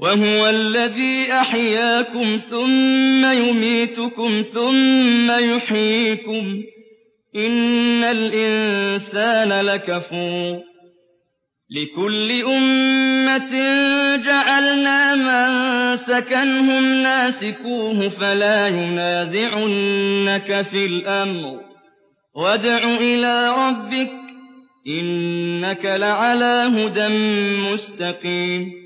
وَهُوَ الَّذِي أَحْيَاكُمْ ثُمَّ يُمِيتُكُمْ ثُمَّ يُحْيِيكُمْ ۗ. إِنَّ الْإِنسَانَ لَكَفُورٌ. لِكُلِّ أُمَّةٍ جَعَلْنَا مَنسَكًا هُمْ نَاسِكُوهُ فَلَا يُنَازِعُنَّكَ فِي الْأَمْرِ. وَادْعُ إِلَىٰ رَبِّكَ ۖ إِنَّكَ لَعَلَىٰ هُدًى مُّسْتَقِيمٍ.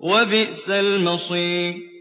وَبِئْسَ الْمَصِيرُ.